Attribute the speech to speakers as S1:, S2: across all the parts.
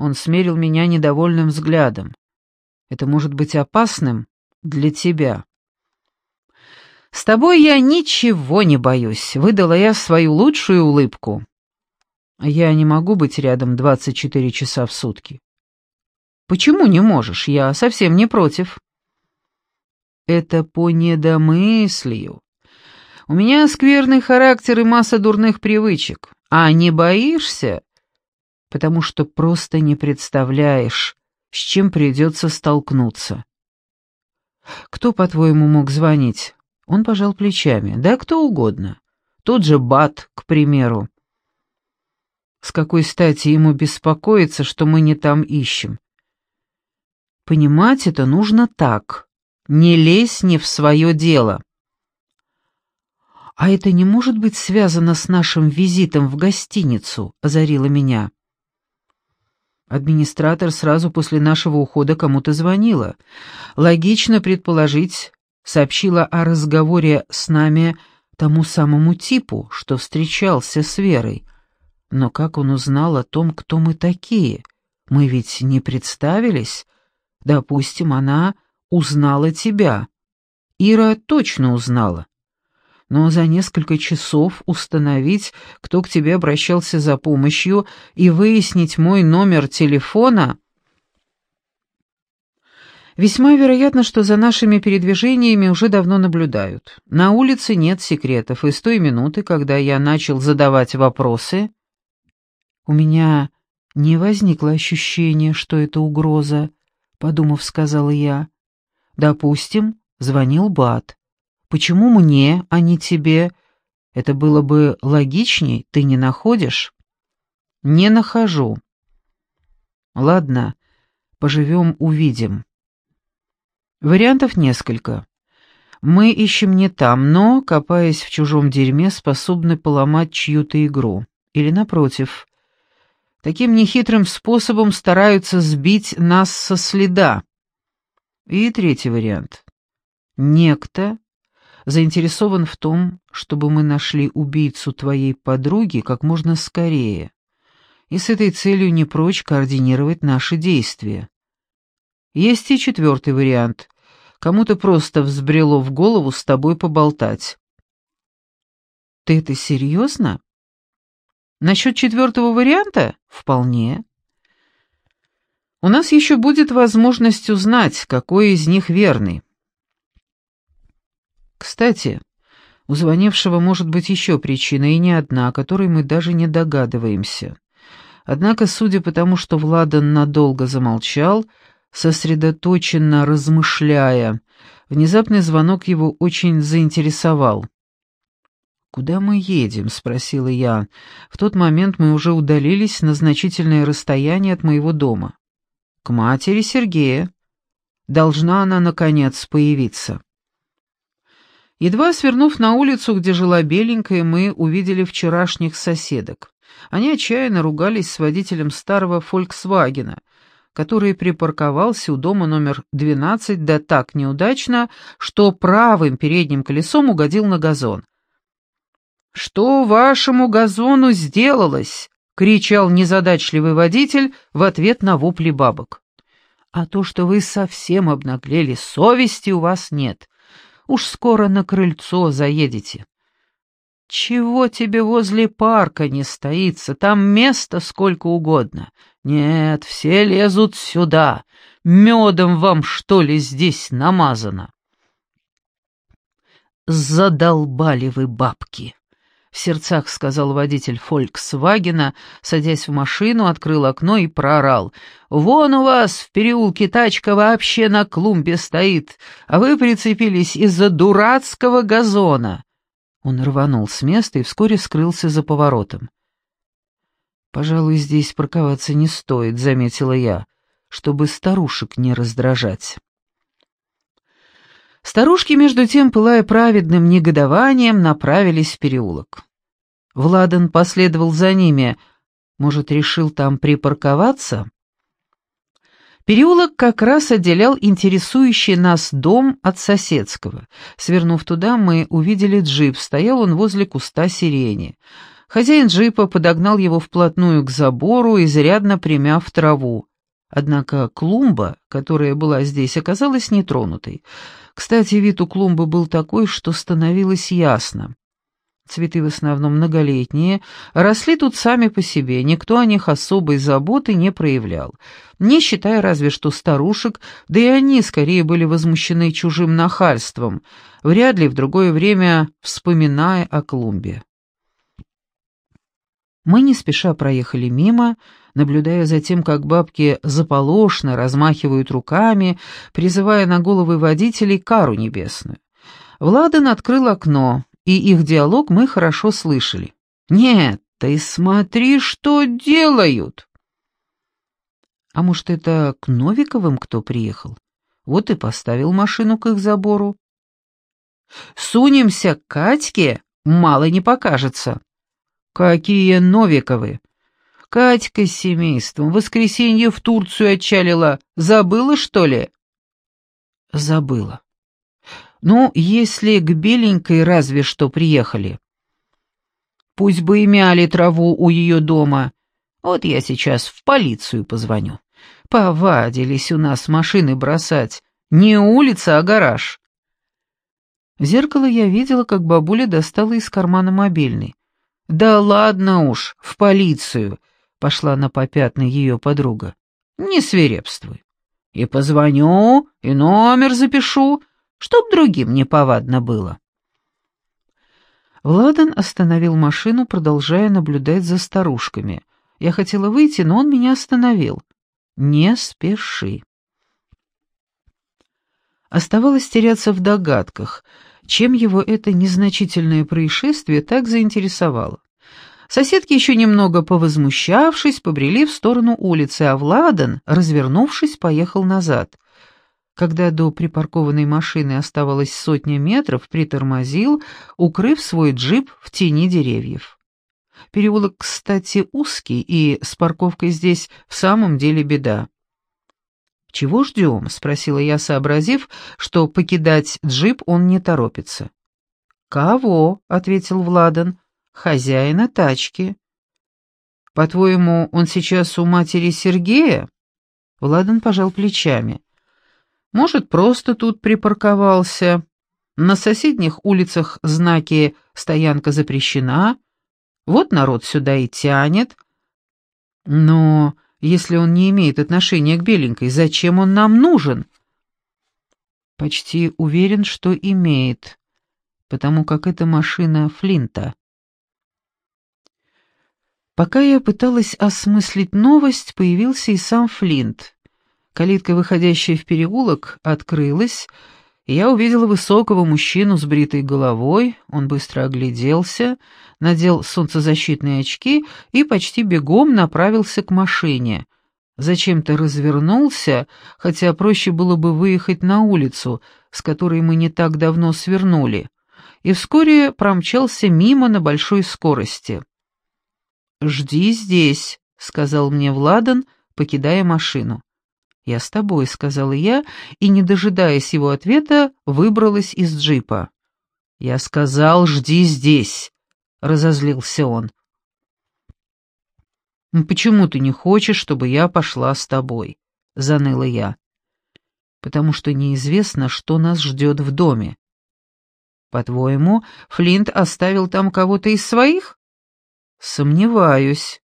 S1: Он смерил меня недовольным взглядом. «Это может быть опасным для тебя». «С тобой я ничего не боюсь», — выдала я свою лучшую улыбку. «Я не могу быть рядом 24 часа в сутки». «Почему не можешь? Я совсем не против». «Это по недомыслию. У меня скверный характер и масса дурных привычек. А не боишься? Потому что просто не представляешь, с чем придется столкнуться». «Кто, по-твоему, мог звонить?» Он пожал плечами. «Да кто угодно. Тот же Бат, к примеру. С какой стати ему беспокоиться, что мы не там ищем? Понимать это нужно так. Не лезь не в свое дело. А это не может быть связано с нашим визитом в гостиницу, озарила меня. Администратор сразу после нашего ухода кому-то звонила. Логично предположить, сообщила о разговоре с нами тому самому типу, что встречался с Верой. Но как он узнал о том, кто мы такие? Мы ведь не представились. Допустим, она узнала тебя. Ира точно узнала. Но за несколько часов установить, кто к тебе обращался за помощью, и выяснить мой номер телефона... Весьма вероятно, что за нашими передвижениями уже давно наблюдают. На улице нет секретов, и с той минуты, когда я начал задавать вопросы, у меня не возникло ощущения, что это угроза, подумав, сказала я. Допустим, звонил Бат. Почему мне, а не тебе? Это было бы логичней, ты не находишь? Не нахожу. Ладно, поживем, увидим. Вариантов несколько. Мы ищем не там, но, копаясь в чужом дерьме, способны поломать чью-то игру. Или, напротив, таким нехитрым способом стараются сбить нас со следа. И третий вариант. Некто заинтересован в том, чтобы мы нашли убийцу твоей подруги как можно скорее, и с этой целью не прочь координировать наши действия. Есть и четвертый вариант. Кому-то просто взбрело в голову с тобой поболтать. Ты это серьезно? Насчет четвертого варианта? Вполне. У нас еще будет возможность узнать, какой из них верный. Кстати, у звонившего может быть еще причина, и не одна, о которой мы даже не догадываемся. Однако, судя по тому, что Владан надолго замолчал, сосредоточенно размышляя. Внезапный звонок его очень заинтересовал. «Куда мы едем?» — спросила я. В тот момент мы уже удалились на значительное расстояние от моего дома. «К матери Сергея. Должна она, наконец, появиться». Едва свернув на улицу, где жила беленькая, мы увидели вчерашних соседок. Они отчаянно ругались с водителем старого «Фольксвагена», который припарковался у дома номер 12, да так неудачно, что правым передним колесом угодил на газон. «Что вашему газону сделалось?» — кричал незадачливый водитель в ответ на вопли бабок. «А то, что вы совсем обнаглели, совести у вас нет. Уж скоро на крыльцо заедете. Чего тебе возле парка не стоится? Там места сколько угодно. Нет, все лезут сюда. Медом вам, что ли, здесь намазано? Задолбали вы бабки. В сердцах сказал водитель «Фольксвагена», садясь в машину, открыл окно и проорал. «Вон у вас в переулке тачка вообще на клумбе стоит, а вы прицепились из-за дурацкого газона. Он рванул с места и вскоре скрылся за поворотом. «Пожалуй, здесь парковаться не стоит», — заметила я, чтобы старушек не раздражать. Старушки, между тем, пылая праведным негодованием, направились в переулок. Владан последовал за ними. Может, решил там припарковаться? Переулок как раз отделял интересующий нас дом от соседского. Свернув туда, мы увидели джип, стоял он возле куста сирени. Хозяин джипа подогнал его вплотную к забору, изрядно примяв траву. Однако клумба, которая была здесь, оказалась нетронутой. Кстати, вид у клумбы был такой, что становилось ясно. Цветы в основном многолетние, росли тут сами по себе, никто о них особой заботы не проявлял, не считая разве что старушек, да и они скорее были возмущены чужим нахальством, вряд ли в другое время вспоминая о клумбе. Мы не спеша проехали мимо, наблюдая за тем, как бабки заполошно размахивают руками, призывая на головы водителей кару небесную. Владан открыл окно, и их диалог мы хорошо слышали. «Нет, ты смотри, что делают!» А может, это к Новиковым кто приехал? Вот и поставил машину к их забору. «Сунемся к Катьке, мало не покажется». «Какие Новиковы?» «Катька с семейством в воскресенье в Турцию отчалила. Забыла, что ли?» «Забыла». «Ну, если к беленькой разве что приехали». «Пусть бы и мяли траву у ее дома. Вот я сейчас в полицию позвоню. Повадились у нас машины бросать. Не улица, а гараж». В зеркало я видела, как бабуля достала из кармана мобильный. «Да ладно уж, в полицию!» — пошла на попятный ее подруга. «Не свирепствуй. И позвоню, и номер запишу, чтоб другим неповадно было». Владан остановил машину, продолжая наблюдать за старушками. Я хотела выйти, но он меня остановил. «Не спеши». Оставалось теряться в догадках — чем его это незначительное происшествие так заинтересовало. Соседки, еще немного повозмущавшись, побрели в сторону улицы, а Владан, развернувшись, поехал назад. Когда до припаркованной машины оставалось сотня метров, притормозил, укрыв свой джип в тени деревьев. Переулок, кстати, узкий, и с парковкой здесь в самом деле беда. «Чего ждем?» — спросила я, сообразив, что покидать джип он не торопится. «Кого?» — ответил Владан. «Хозяина тачки». «По-твоему, он сейчас у матери Сергея?» Владан пожал плечами. «Может, просто тут припарковался. На соседних улицах знаки «Стоянка запрещена». Вот народ сюда и тянет. Но если он не имеет отношения к беленькой, зачем он нам нужен? Почти уверен, что имеет, потому как это машина Флинта. Пока я пыталась осмыслить новость, появился и сам Флинт. Калитка, выходящая в переулок, открылась, и я увидела высокого мужчину с бритой головой, он быстро огляделся, надел солнцезащитные очки и почти бегом направился к машине. Зачем-то развернулся, хотя проще было бы выехать на улицу, с которой мы не так давно свернули, и вскоре промчался мимо на большой скорости. «Жди здесь», — сказал мне Владан, покидая машину. «Я с тобой», — сказала я, и, не дожидаясь его ответа, выбралась из джипа. «Я сказал, жди здесь», — разозлился он. «Почему ты не хочешь, чтобы я пошла с тобой?» — заныла я. «Потому что неизвестно, что нас ждет в доме». «По-твоему, Флинт оставил там кого-то из своих?» «Сомневаюсь».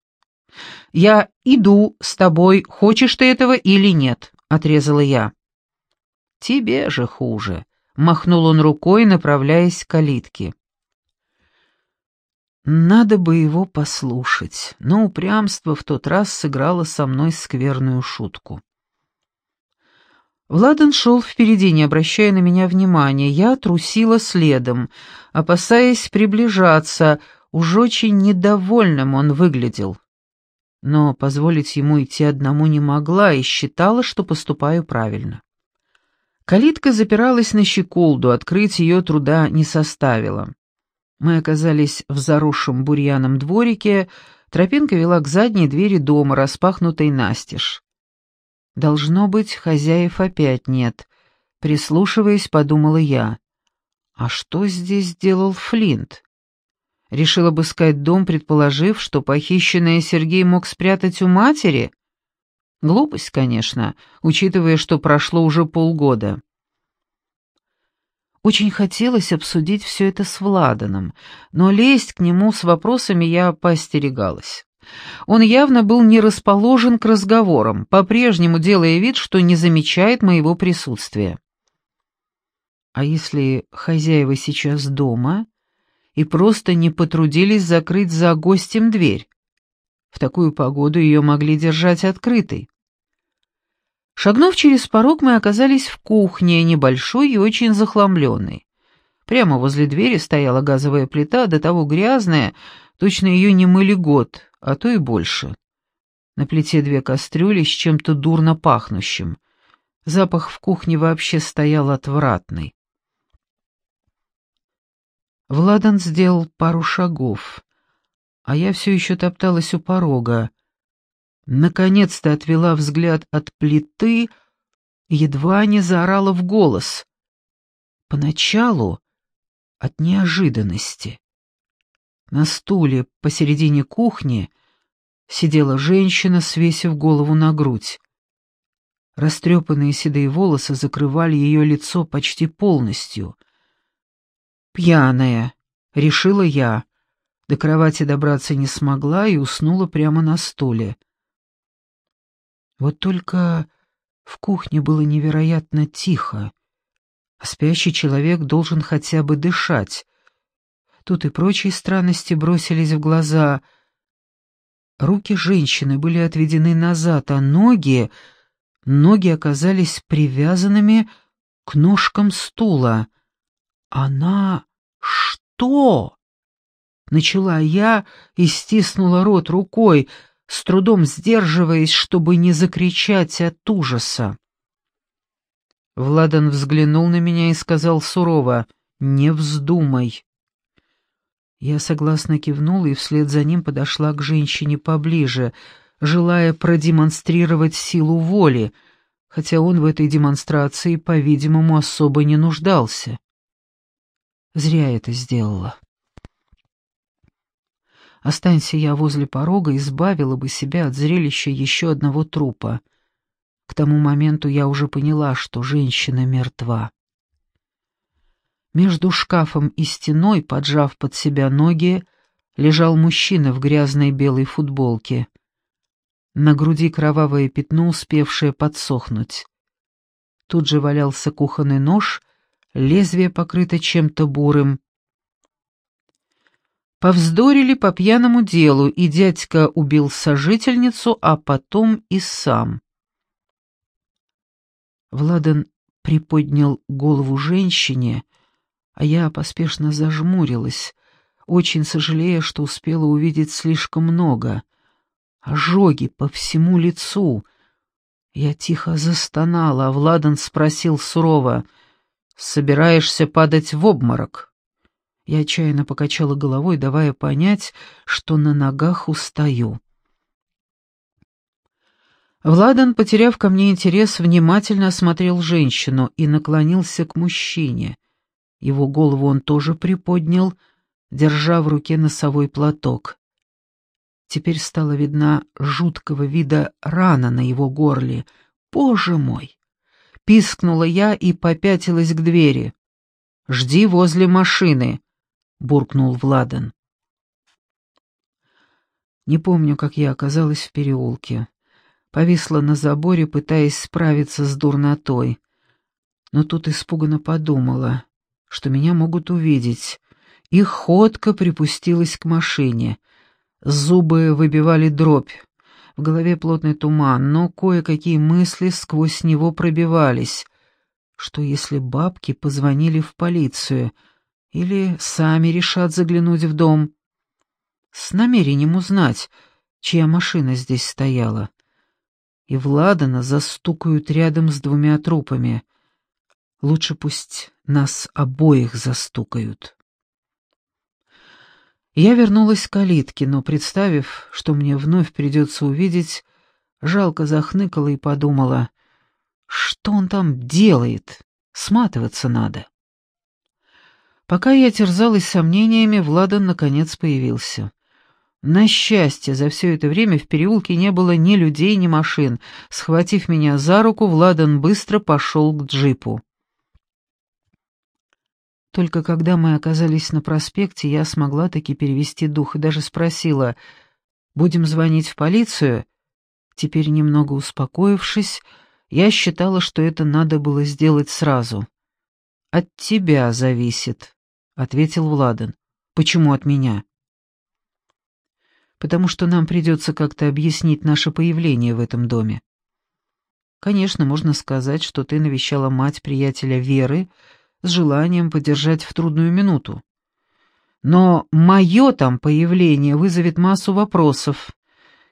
S1: «Я иду с тобой, хочешь ты этого или нет», — отрезала я. «Тебе же хуже», — махнул он рукой, направляясь к калитке. Надо бы его послушать, но упрямство в тот раз сыграло со мной скверную шутку. Владан шел впереди, не обращая на меня внимания. Я трусила следом, опасаясь приближаться. Уж очень недовольным он выглядел. Но позволить ему идти одному не могла и считала, что поступаю правильно. Калитка запиралась на щеколду, открыть ее труда не составило. Мы оказались в заросшем бурьяном дворике, тропинка вела к задней двери дома, распахнутой настежь. «Должно быть, хозяев опять нет», — прислушиваясь, подумала я. «А что здесь делал Флинт?» Решил обыскать дом, предположив, что похищенное Сергей мог спрятать у матери? Глупость, конечно, учитывая, что прошло уже полгода. Очень хотелось обсудить все это с Владаном, но лезть к нему с вопросами я поостерегалась. Он явно был не расположен к разговорам, по-прежнему делая вид, что не замечает моего присутствия. А если хозяева сейчас дома и просто не потрудились закрыть за гостем дверь? В такую погоду ее могли держать открытой. Шагнув через порог, мы оказались в кухне, небольшой и очень захламленной. Прямо возле двери стояла газовая плита, до того грязная, точно ее не мыли год, а то и больше. На плите две кастрюли с чем-то дурно пахнущим. Запах в кухне вообще стоял отвратный. Владан сделал пару шагов, а я все еще топталась у порога. Наконец-то отвела взгляд от плиты едва не заорала в голос. Поначалу от неожиданности. На стуле посередине кухни сидела женщина, свесив голову на грудь. Растрепанные седые волосы закрывали ее лицо почти полностью. «Пьяная», — решила я. До кровати добраться не смогла и уснула прямо на стуле. Вот только в кухне было невероятно тихо, а спящий человек должен хотя бы дышать. Тут и прочие странности бросились в глаза. Руки женщины были отведены назад, а ноги... Ноги оказались привязанными к ножкам стула. Она... что? Начала я и стиснула рот рукой, с трудом сдерживаясь, чтобы не закричать от ужаса. Владан взглянул на меня и сказал сурово «Не вздумай». Я согласно кивнула и вслед за ним подошла к женщине поближе, желая продемонстрировать силу воли, хотя он в этой демонстрации, по-видимому, особо не нуждался. Зря это сделала. Останься я возле порога, избавила бы себя от зрелища еще одного трупа. К тому моменту я уже поняла, что женщина мертва. Между шкафом и стеной, поджав под себя ноги, лежал мужчина в грязной белой футболке. На груди кровавое пятно, успевшее подсохнуть. Тут же валялся кухонный нож, лезвие покрыто чем-то бурым. Повздорили по пьяному делу, и дядька убил сожительницу, а потом и сам. Владан приподнял голову женщине, а я поспешно зажмурилась, очень сожалея, что успела увидеть слишком много. Ожоги по всему лицу. Я тихо застонала, а Владан спросил сурово, «Собираешься падать в обморок?» Я отчаянно покачала головой, давая понять, что на ногах устаю. Владан, потеряв ко мне интерес, внимательно осмотрел женщину и наклонился к мужчине. Его голову он тоже приподнял, держа в руке носовой платок. Теперь стала видна жуткого вида рана на его горле. «Боже мой!» — пискнула я и попятилась к двери. «Жди возле машины», — буркнул Владан. Не помню, как я оказалась в переулке. Повисла на заборе, пытаясь справиться с дурнотой. Но тут испуганно подумала что меня могут увидеть, и ходко припустилась к машине. Зубы выбивали дробь. В голове плотный туман, но кое-какие мысли сквозь него пробивались. Что если бабки позвонили в полицию или сами решат заглянуть в дом? С намерением узнать, чья машина здесь стояла. И Владана застукают рядом с двумя трупами. Лучше пусть нас обоих застукают. Я вернулась к калитке, но, представив, что мне вновь придется увидеть, жалко захныкала и подумала, что он там делает, сматываться надо. Пока я терзалась сомнениями, Владан наконец появился. На счастье, за все это время в переулке не было ни людей, ни машин. Схватив меня за руку, Владан быстро пошел к джипу. Только когда мы оказались на проспекте, я смогла таки перевести дух и даже спросила, «Будем звонить в полицию?» Теперь, немного успокоившись, я считала, что это надо было сделать сразу. «От тебя зависит», — ответил Владан. «Почему от меня?» потому что нам придется как-то объяснить наше появление в этом доме. Конечно, можно сказать, что ты навещала мать приятеля Веры с желанием поддержать в трудную минуту. Но мое там появление вызовет массу вопросов,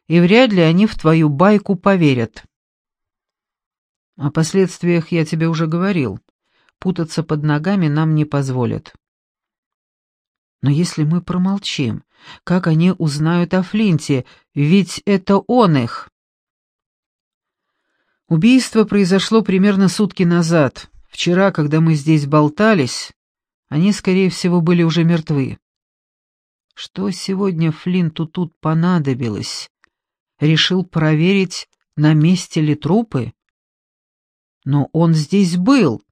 S1: и вряд ли они в твою байку поверят. О последствиях я тебе уже говорил. Путаться под ногами нам не позволят. Но если мы промолчим, как они узнают о Флинте? Ведь это он их. Убийство произошло примерно сутки назад. Вчера, когда мы здесь болтались, они, скорее всего, были уже мертвы. Что сегодня Флинту тут понадобилось? Решил проверить, на месте ли трупы? Но он здесь был.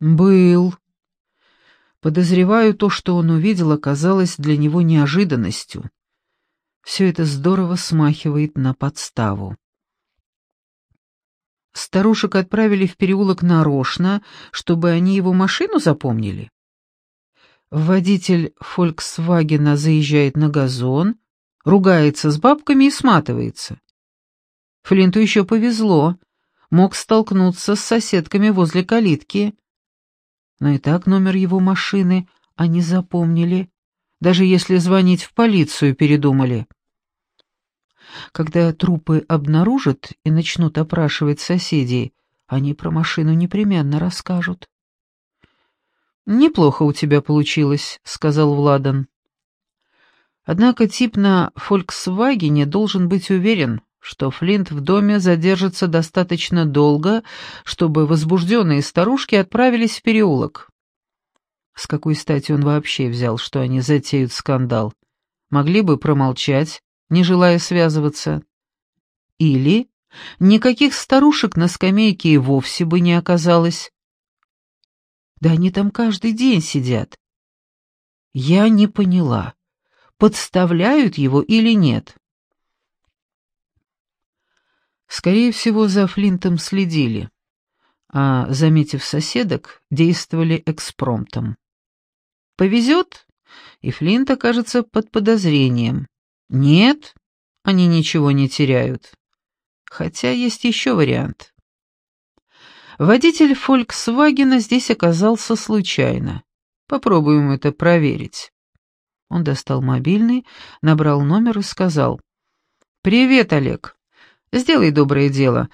S1: Был. Подозреваю, то, что он увидел, оказалось для него неожиданностью. Все это здорово смахивает на подставу. Старушек отправили в переулок нарочно, чтобы они его машину запомнили. Водитель «Фольксвагена» заезжает на газон, ругается с бабками и сматывается. Флинту еще повезло, мог столкнуться с соседками возле калитки — но и так номер его машины они запомнили, даже если звонить в полицию передумали. Когда трупы обнаружат и начнут опрашивать соседей, они про машину непременно расскажут. «Неплохо у тебя получилось», — сказал Владан. Однако тип на «Фольксвагене» должен быть уверен, что Флинт в доме задержится достаточно долго, чтобы возбужденные старушки отправились в переулок. С какой стати он вообще взял, что они затеют скандал? Могли бы промолчать, не желая связываться. Или никаких старушек на скамейке и вовсе бы не оказалось. Да они там каждый день сидят. Я не поняла, подставляют его или нет. Скорее всего, за Флинтом следили, а, заметив соседок, действовали экспромтом. Повезет, и Флинт окажется под подозрением. Нет, они ничего не теряют. Хотя есть еще вариант. Водитель «Фольксвагена» здесь оказался случайно. Попробуем это проверить. Он достал мобильный, набрал номер и сказал. «Привет, Олег. Сделай доброе дело.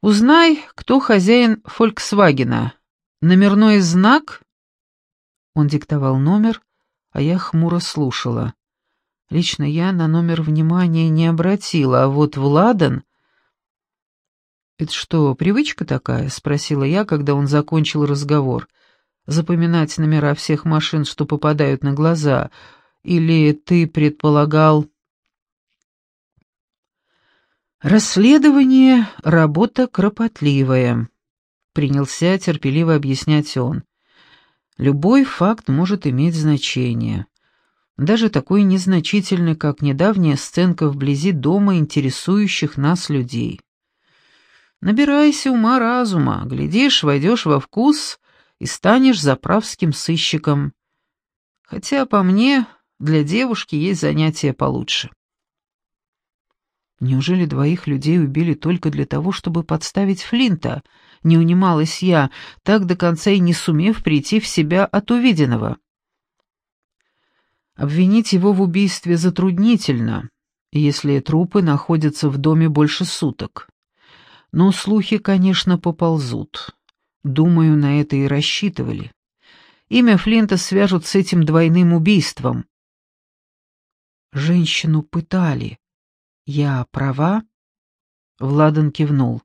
S1: Узнай, кто хозяин «Фольксвагена». Номерной знак?» Он диктовал номер, а я хмуро слушала. Лично я на номер внимания не обратила, а вот Владан... «Это что, привычка такая?» — спросила я, когда он закончил разговор. «Запоминать номера всех машин, что попадают на глаза. Или ты предполагал...» «Расследование — работа кропотливая», — принялся терпеливо объяснять он. «Любой факт может иметь значение. Даже такой незначительный, как недавняя сценка вблизи дома интересующих нас людей. Набирайся ума-разума, глядишь, войдешь во вкус и станешь заправским сыщиком. Хотя, по мне, для девушки есть занятие получше». Неужели двоих людей убили только для того, чтобы подставить Флинта? Не унималась я, так до конца и не сумев прийти в себя от увиденного. Обвинить его в убийстве затруднительно, если трупы находятся в доме больше суток. Но слухи, конечно, поползут. Думаю, на это и рассчитывали. Имя Флинта свяжут с этим двойным убийством. Женщину пытали. «Я права?» Владан кивнул.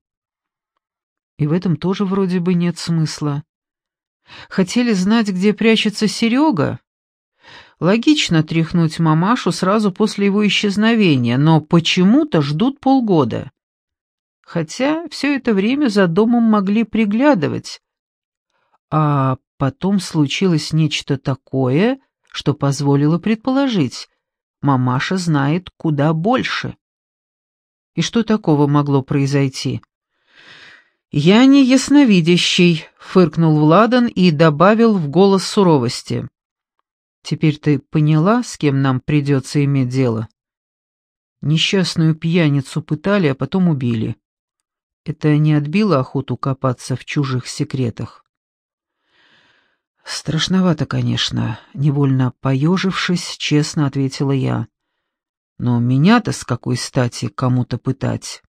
S1: «И в этом тоже вроде бы нет смысла. Хотели знать, где прячется Серега? Логично тряхнуть мамашу сразу после его исчезновения, но почему-то ждут полгода. Хотя все это время за домом могли приглядывать. А потом случилось нечто такое, что позволило предположить, мамаша знает куда больше. И что такого могло произойти? «Я не ясновидящий», — фыркнул Владан и добавил в голос суровости. «Теперь ты поняла, с кем нам придется иметь дело?» Несчастную пьяницу пытали, а потом убили. Это не отбило охоту копаться в чужих секретах. «Страшновато, конечно», — невольно поежившись, честно ответила я. «Но меня-то с какой стати кому-то пытать?»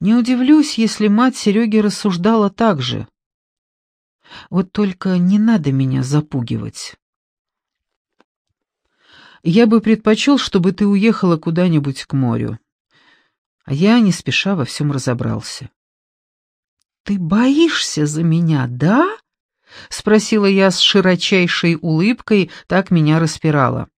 S1: Не удивлюсь, если мать Сереги рассуждала так же. Вот только не надо меня запугивать. Я бы предпочел, чтобы ты уехала куда-нибудь к морю. А я не спеша во всем разобрался. «Ты боишься за меня, да?» — спросила я с широчайшей улыбкой, так меня распирало.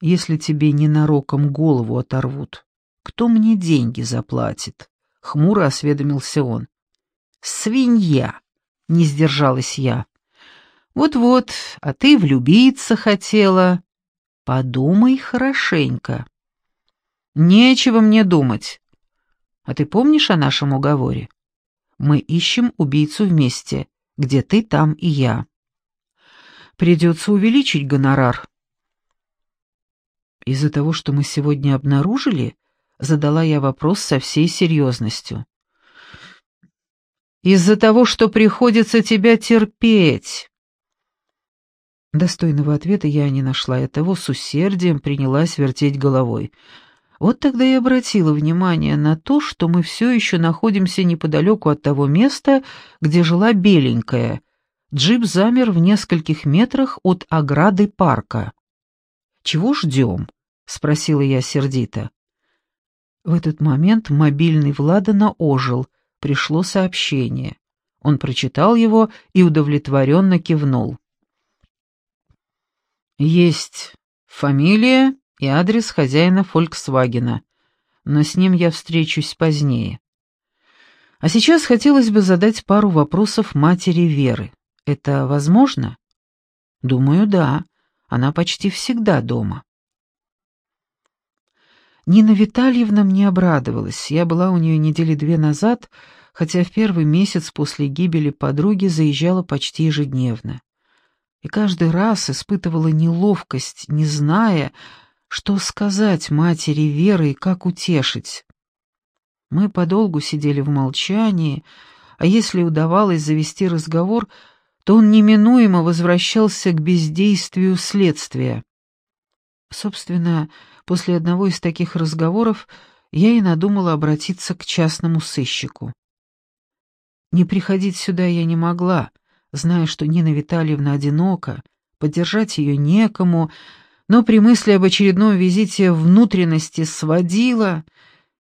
S1: «Если тебе ненароком голову оторвут, кто мне деньги заплатит?» — хмуро осведомился он. «Свинья!» — не сдержалась я. «Вот-вот, а ты влюбиться хотела. Подумай хорошенько». «Нечего мне думать. А ты помнишь о нашем уговоре? Мы ищем убийцу вместе, где ты, там и я. Придется увеличить гонорар». «Из-за того, что мы сегодня обнаружили?» Задала я вопрос со всей серьезностью. «Из-за того, что приходится тебя терпеть». Достойного ответа я не нашла, и того с усердием принялась вертеть головой. Вот тогда и обратила внимание на то, что мы все еще находимся неподалеку от того места, где жила беленькая. Джип замер в нескольких метрах от ограды парка. «Чего ждем?» — спросила я сердито. В этот момент мобильный Владана ожил, пришло сообщение. Он прочитал его и удовлетворенно кивнул. «Есть фамилия и адрес хозяина «Фольксвагена», но с ним я встречусь позднее. А сейчас хотелось бы задать пару вопросов матери Веры. Это возможно? Думаю, да. Она почти всегда дома. Нина Витальевна мне обрадовалась. Я была у нее недели две назад, хотя в первый месяц после гибели подруги заезжала почти ежедневно. И каждый раз испытывала неловкость, не зная, что сказать матери Веры и как утешить. Мы подолгу сидели в молчании, а если удавалось завести разговор, то он неминуемо возвращался к бездействию следствия. Собственно, После одного из таких разговоров я и надумала обратиться к частному сыщику. Не приходить сюда я не могла, зная, что Нина Витальевна одинока, поддержать ее некому, но при мысли об очередном визите внутренности сводила,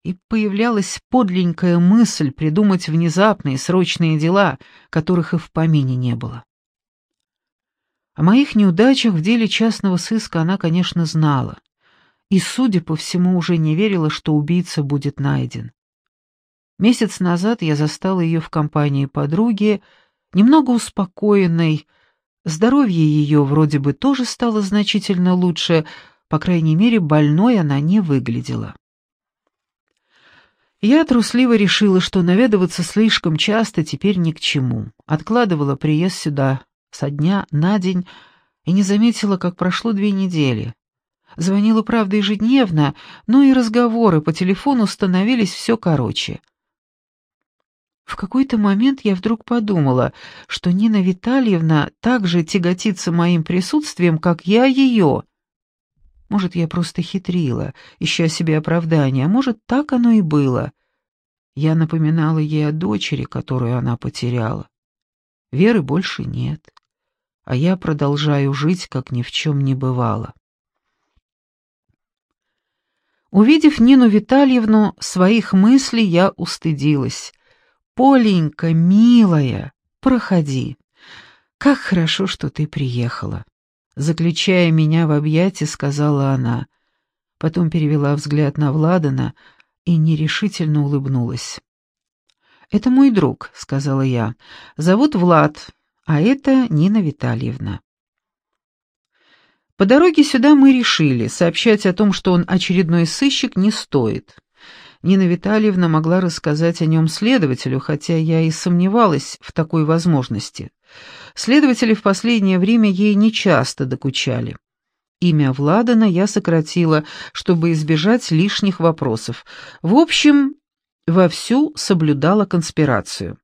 S1: и появлялась подленькая мысль придумать внезапные срочные дела, которых и в помине не было. О моих неудачах в деле частного сыска она, конечно, знала и, судя по всему, уже не верила, что убийца будет найден. Месяц назад я застала ее в компании подруги, немного успокоенной. Здоровье ее вроде бы тоже стало значительно лучше, по крайней мере, больной она не выглядела. Я трусливо решила, что наведываться слишком часто теперь ни к чему. Откладывала приезд сюда со дня на день и не заметила, как прошло две недели. Звонила, правда, ежедневно, но и разговоры по телефону становились все короче. В какой-то момент я вдруг подумала, что Нина Витальевна так же тяготится моим присутствием, как я ее. Может, я просто хитрила, ища себе оправдания, а может, так оно и было. Я напоминала ей о дочери, которую она потеряла. Веры больше нет, а я продолжаю жить, как ни в чем не бывало. Увидев Нину Витальевну, своих мыслей я устыдилась. «Поленька, милая, проходи. Как хорошо, что ты приехала». Заключая меня в объятия, сказала она. Потом перевела взгляд на Владана и нерешительно улыбнулась. «Это мой друг», — сказала я. «Зовут Влад, а это Нина Витальевна». По дороге сюда мы решили, сообщать о том, что он очередной сыщик, не стоит. Нина Витальевна могла рассказать о нем следователю, хотя я и сомневалась в такой возможности. Следователи в последнее время ей нечасто докучали. Имя Владана я сократила, чтобы избежать лишних вопросов. В общем, вовсю соблюдала конспирацию.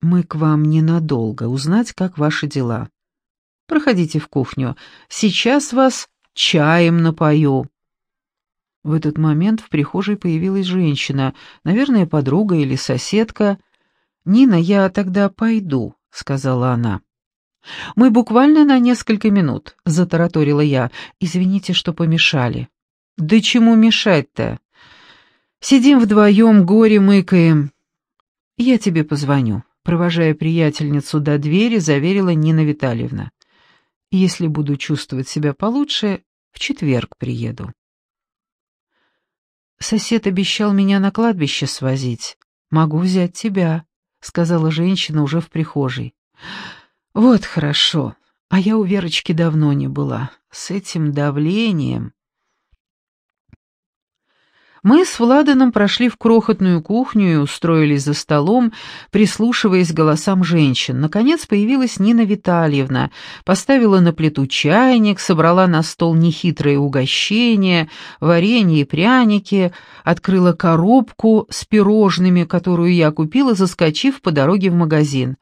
S1: «Мы к вам ненадолго, узнать, как ваши дела. Проходите в кухню, сейчас вас чаем напою». В этот момент в прихожей появилась женщина, наверное, подруга или соседка. «Нина, я тогда пойду», — сказала она. «Мы буквально на несколько минут», — затараторила я. «Извините, что помешали». «Да чему мешать-то? Сидим вдвоем, горе мыкаем. Я тебе позвоню, провожая приятельницу до двери, заверила Нина Витальевна. Если буду чувствовать себя получше, в четверг приеду. Сосед обещал меня на кладбище свозить. Могу взять тебя, сказала женщина уже в прихожей. Вот хорошо. А я у Верочки давно не была. С этим давлением. Мы с Владаном прошли в крохотную кухню и устроились за столом, прислушиваясь к голосам женщин. Наконец появилась Нина Витальевна, поставила на плиту чайник, собрала на стол нехитрые угощения, варенье и пряники, открыла коробку с пирожными, которую я купила, заскочив по дороге в магазин.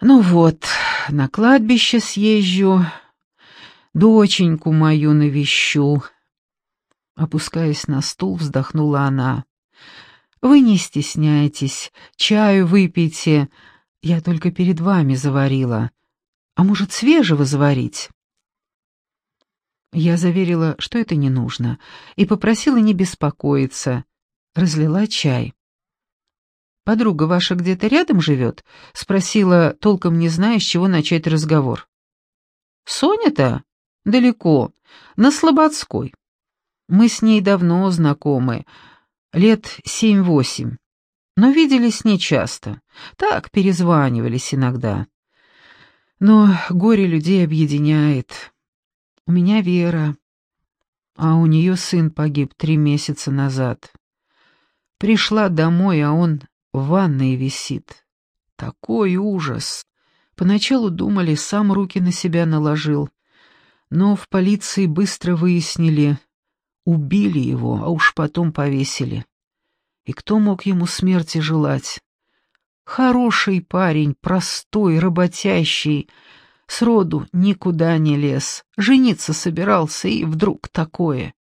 S1: «Ну вот, на кладбище съезжу, доченьку мою навещу», Опускаясь на стул, вздохнула она. «Вы не стесняйтесь, чаю выпейте. Я только перед вами заварила. А может, свежего заварить?» Я заверила, что это не нужно, и попросила не беспокоиться. Разлила чай. «Подруга ваша где-то рядом живет?» — спросила, толком не зная, с чего начать разговор. «Соня-то? Далеко, на Слободской». Мы с ней давно знакомы, лет семь-восемь, но виделись нечасто. Так, перезванивались иногда. Но горе людей объединяет. У меня Вера, а у нее сын погиб три месяца назад. Пришла домой, а он в ванной висит. Такой ужас. Поначалу думали, сам руки на себя наложил. Но в полиции быстро выяснили, Убили его, а уж потом повесили. И кто мог ему смерти желать? Хороший парень, простой, работящий, сроду никуда не лез, жениться собирался, и вдруг такое.